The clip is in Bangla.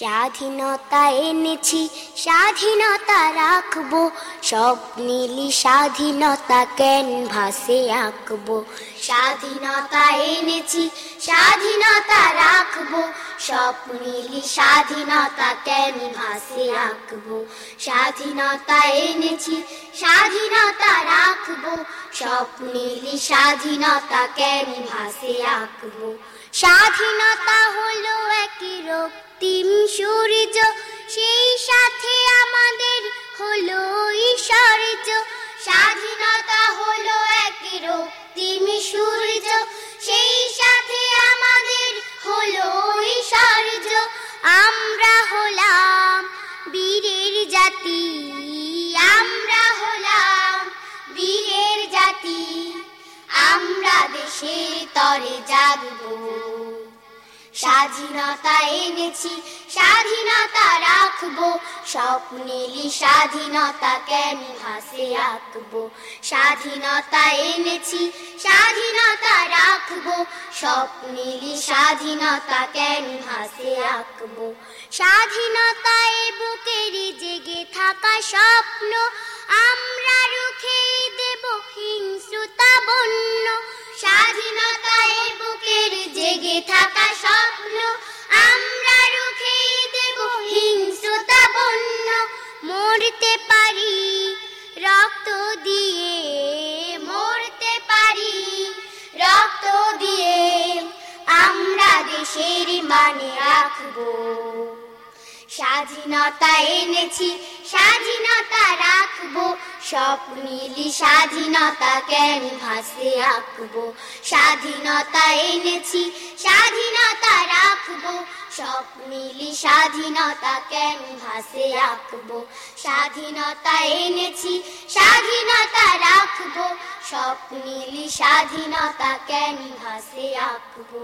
স্বাধীনতা এনেছি, স্বাধীনতা রাখব, সব নীলি স্বাধীনতা ক্যানভাসে আঁকবো। স্বাধীনতা এনেছি, স্বাধীনতা রাখব, সব নীলি স্বাধীনতা ক্যানভাসে আঁকবো। স্বাধীনতা এনেছি, স্বাধীনতা রাখব, সব নীলি স্বাধীনতা ক্যানভাসে আঁকবো। স্বাধীনতা হলো রক্তিম সূর্য, সেই সাথে আমাদের হলো ঈশ্বর্য স্বাধীনতা হলো একই রক্তিম সূর্য, সেই সাথে আমাদের হলো ঈশ্বর্য আমরা হলাম বীরের জাতি, আমরা হলাম বীরের জাতি। আমরা দেশের তরে জাগবো। স্বাধীনতা এনেছি, স্বাধীনতা রাখব। স্বপ্নেলি স্বাধীনতা ক্যানভাসে আঁকবো? স্বাধীনতা এনেছি, স্বাধীনতা রাখব। স্বপ্নেলি স্বাধীনতা ক্যানভাসে আঁকবো? স্বাধীনতা এ বুকেরই জেগে থাকা স্বপ্ন, আমরা রুখে দেব হিংস্রতা বন্য। স্বাধীনতা এ বুকের জেগে থাকা আমরা হিংস্রতা বন্য, মরতে পারি, রক্ত দিয়ে মরতে পারি, রক্ত দিয়ে আমরা দেশের মানে রাখব। স্বাধীনতা এনেছি, স্বাধীনতা রাখব স্বপ্নিলি স্বাধীনতা ক্যানভাসে আঁকবো? স্বাধীনতা এনেছি স্বপ্নিলি স্বাধীনতা ক্যানভাসে আঁকবো স্বাধীনতা এনেছি স্বাধীনতা রাখব। স্বপ্নিলি স্বাধীনতা ক্যানভাসে আঁকবো